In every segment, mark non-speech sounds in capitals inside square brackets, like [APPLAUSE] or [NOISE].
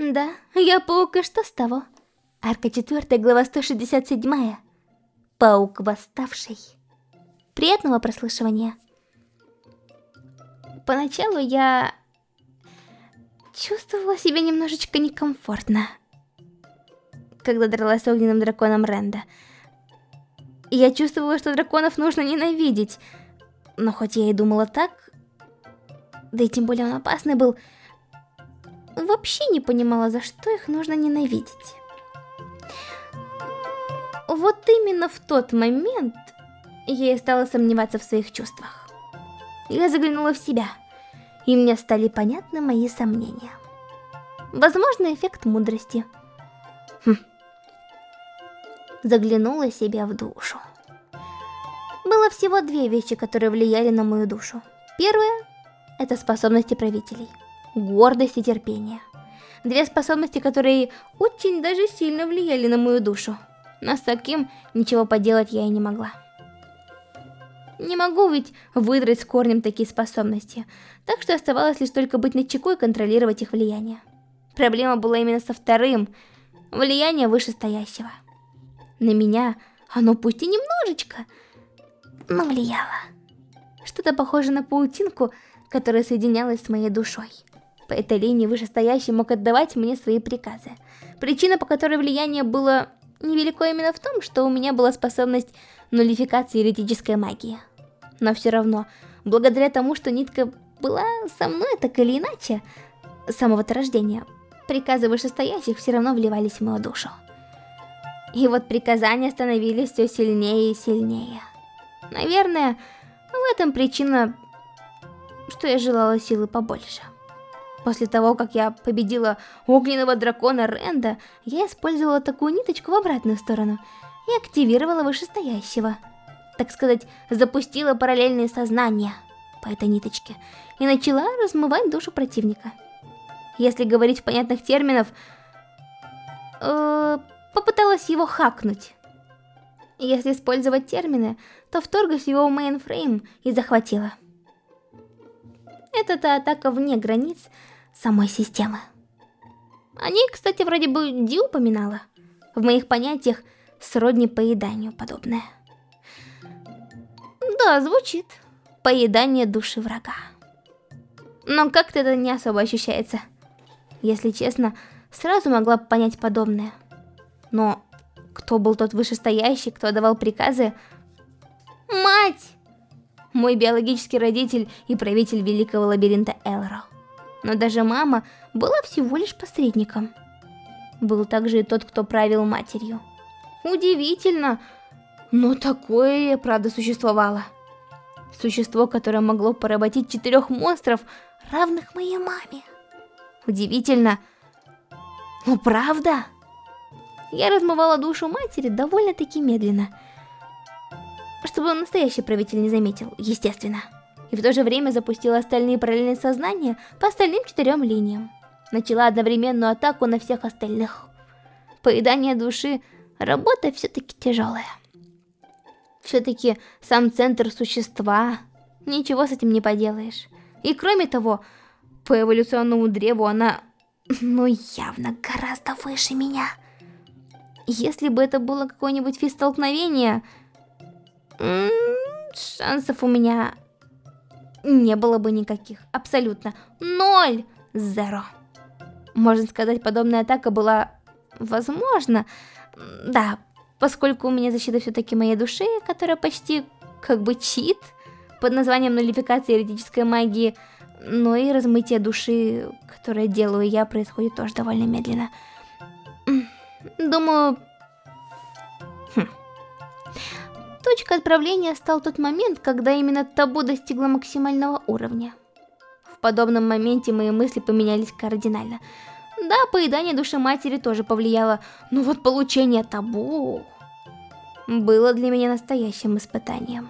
Да, я паук, и что с того? Арка 4, глава 167. Паук восставший. Приятного прослушивания. Поначалу я чувствовала себя немножечко некомфортно, когда дралась с огненным драконом Ренда. Я чувствовала, что драконов нужно ненавидеть, но хоть я и думала так, да и тем более он опасный был, вообще не понимала, за что их нужно ненавидеть. Вот именно в тот момент я и стала сомневаться в своих чувствах. Я заглянула в себя, и мне стали понятны мои сомнения. Возможно, эффект мудрости. Хм. Заглянула себя в душу. Было всего две вещи, которые влияли на мою душу. Первое — это способности правителей. Гордость и терпение. Две способности, которые очень даже сильно влияли на мою душу но с таким ничего поделать я и не могла. Не могу ведь выдрать с корнем такие способности, так что оставалось лишь только быть начеку и контролировать их влияние. Проблема была именно со вторым, влияние вышестоящего. На меня оно пусть и немножечко, но влияло. Что-то похоже на паутинку, которая соединялась с моей душой. По этой линии вышестоящий мог отдавать мне свои приказы. Причина, по которой влияние было Невелико именно в том, что у меня была способность нулификации еретической магии. Но все равно, благодаря тому, что нитка была со мной так или иначе, с самого-то рождения, приказы вышестоящих все равно вливались в мою душу. И вот приказания становились все сильнее и сильнее. Наверное, в этом причина, что я желала силы побольше. После того, как я победила огненного дракона Ренда, я использовала такую ниточку в обратную сторону и активировала вышестоящего. Так сказать, запустила параллельные сознания по этой ниточке и начала размывать душу противника. Если говорить в понятных терминах, э, попыталась его хакнуть. Если использовать термины, то вторглась в его мейнфрейм и захватила. Это-то атака вне границ самой системы. О ней, кстати, вроде бы Ди упоминала. В моих понятиях сродни поеданию подобное. Да, звучит. Поедание души врага. Но как-то это не особо ощущается. Если честно, сразу могла понять подобное. Но кто был тот вышестоящий, кто давал приказы? Мать! Мой биологический родитель и правитель великого лабиринта Элро но даже мама была всего лишь посредником. Был также и тот, кто правил матерью. Удивительно, но такое, правда, существовало. Существо, которое могло поработить четырех монстров, равных моей маме. Удивительно, но правда? Я размывала душу матери довольно-таки медленно, чтобы настоящий правитель не заметил, естественно и в то же время запустила остальные параллельные сознания по остальным четырем линиям. Начала одновременную атаку на всех остальных. Поедание души – работа все-таки тяжелая. Все-таки сам центр существа, ничего с этим не поделаешь. И кроме того, по эволюционному древу она, [LAUGHS] ну явно гораздо выше меня. Если бы это было какое-нибудь физстолкновение, шансов у меня не было бы никаких. Абсолютно. Ноль. Зеро. Можно сказать, подобная атака была возможна. Да, поскольку у меня защита все-таки моей души, которая почти как бы чит под названием нулификация еретической магии, но и размытие души, которое делаю я, происходит тоже довольно медленно. Думаю, Точкой отправления стал тот момент, когда именно табу достигла максимального уровня. В подобном моменте мои мысли поменялись кардинально. Да, поедание души матери тоже повлияло, но вот получение табу было для меня настоящим испытанием.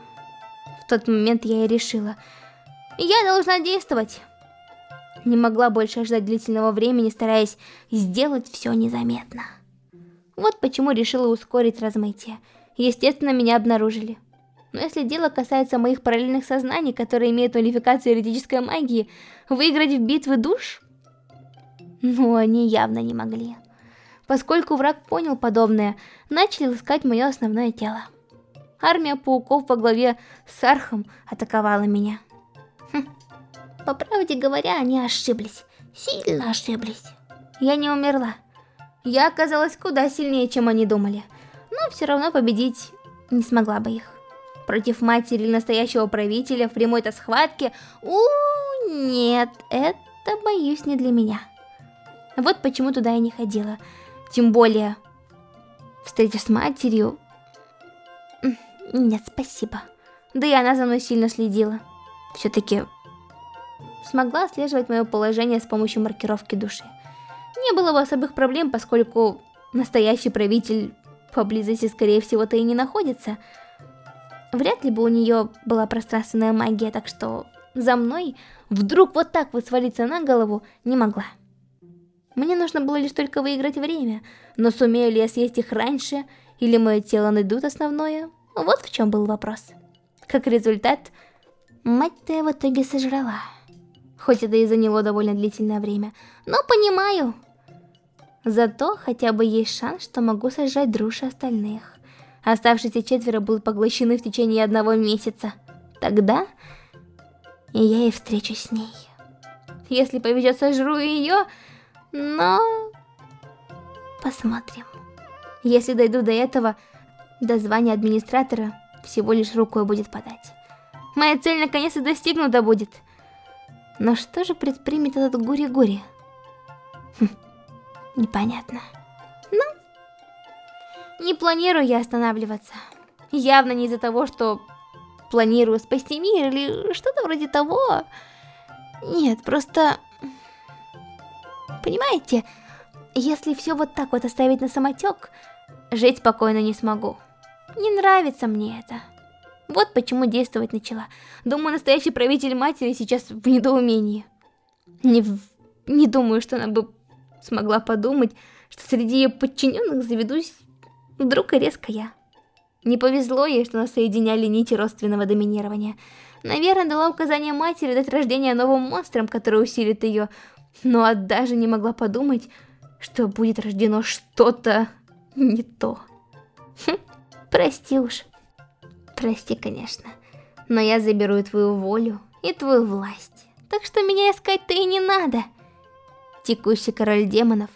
В тот момент я и решила, я должна действовать. Не могла больше ждать длительного времени, стараясь сделать все незаметно. Вот почему решила ускорить размытие. Естественно, меня обнаружили. Но если дело касается моих параллельных сознаний, которые имеют унификацию юридической магии, выиграть в битвы душ? Но они явно не могли. Поскольку враг понял подобное, начали искать мое основное тело. Армия пауков во главе с Архом атаковала меня. Хм. По правде говоря, они ошиблись. Сильно ошиблись. Я не умерла. Я оказалась куда сильнее, чем они думали. Все равно победить не смогла бы их. Против матери настоящего правителя в прямой-то схватке... у нет, это, боюсь, не для меня. Вот почему туда я не ходила. Тем более, встреча с матерью... Нет, спасибо. Да и она за мной сильно следила. Все-таки смогла отслеживать мое положение с помощью маркировки души. Не было бы особых проблем, поскольку настоящий правитель поблизости, скорее всего-то и не находится. Вряд ли бы у нее была пространственная магия, так что за мной вдруг вот так вот свалиться на голову не могла. Мне нужно было лишь только выиграть время, но сумею ли я съесть их раньше, или мое тело найдут основное, вот в чем был вопрос. Как результат, мать-то я в итоге сожрала. Хоть это и заняло довольно длительное время, но понимаю. Зато хотя бы есть шанс, что могу сожрать дружи остальных. Оставшиеся четверо будут поглощены в течение одного месяца. Тогда я и встречусь с ней. Если повезет, сожру ее, но... Посмотрим. Если дойду до этого, до звания администратора всего лишь рукой будет подать. Моя цель наконец-то достигнута будет. Но что же предпримет этот Гури-Гури? Хм, непонятно. Ну, не планирую я останавливаться. Явно не из-за того, что планирую спасти мир или что-то вроде того. Нет, просто... Понимаете, если все вот так вот оставить на самотек, жить спокойно не смогу. Не нравится мне это. Вот почему действовать начала. Думаю, настоящий правитель матери сейчас в недоумении. Не, в... не думаю, что она бы смогла подумать, что среди ее подчиненных заведусь вдруг и резко я. Не повезло ей, что нас соединяли нити родственного доминирования. Наверное, дала указание матери дать рождение новым монстрам, который усилит ее, но даже не могла подумать, что будет рождено что-то не то. Хм, прости уж. Прости, конечно. Но я заберу твою волю и твою власть. Так что меня искать-то и не надо. Текущий король демонов,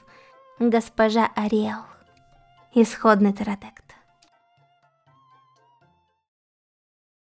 госпожа Ариэл. Исходный Таратек.